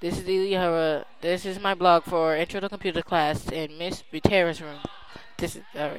This is Eliara. This is my blog for Intro to Computer class in Miss Butera's room. This is all right.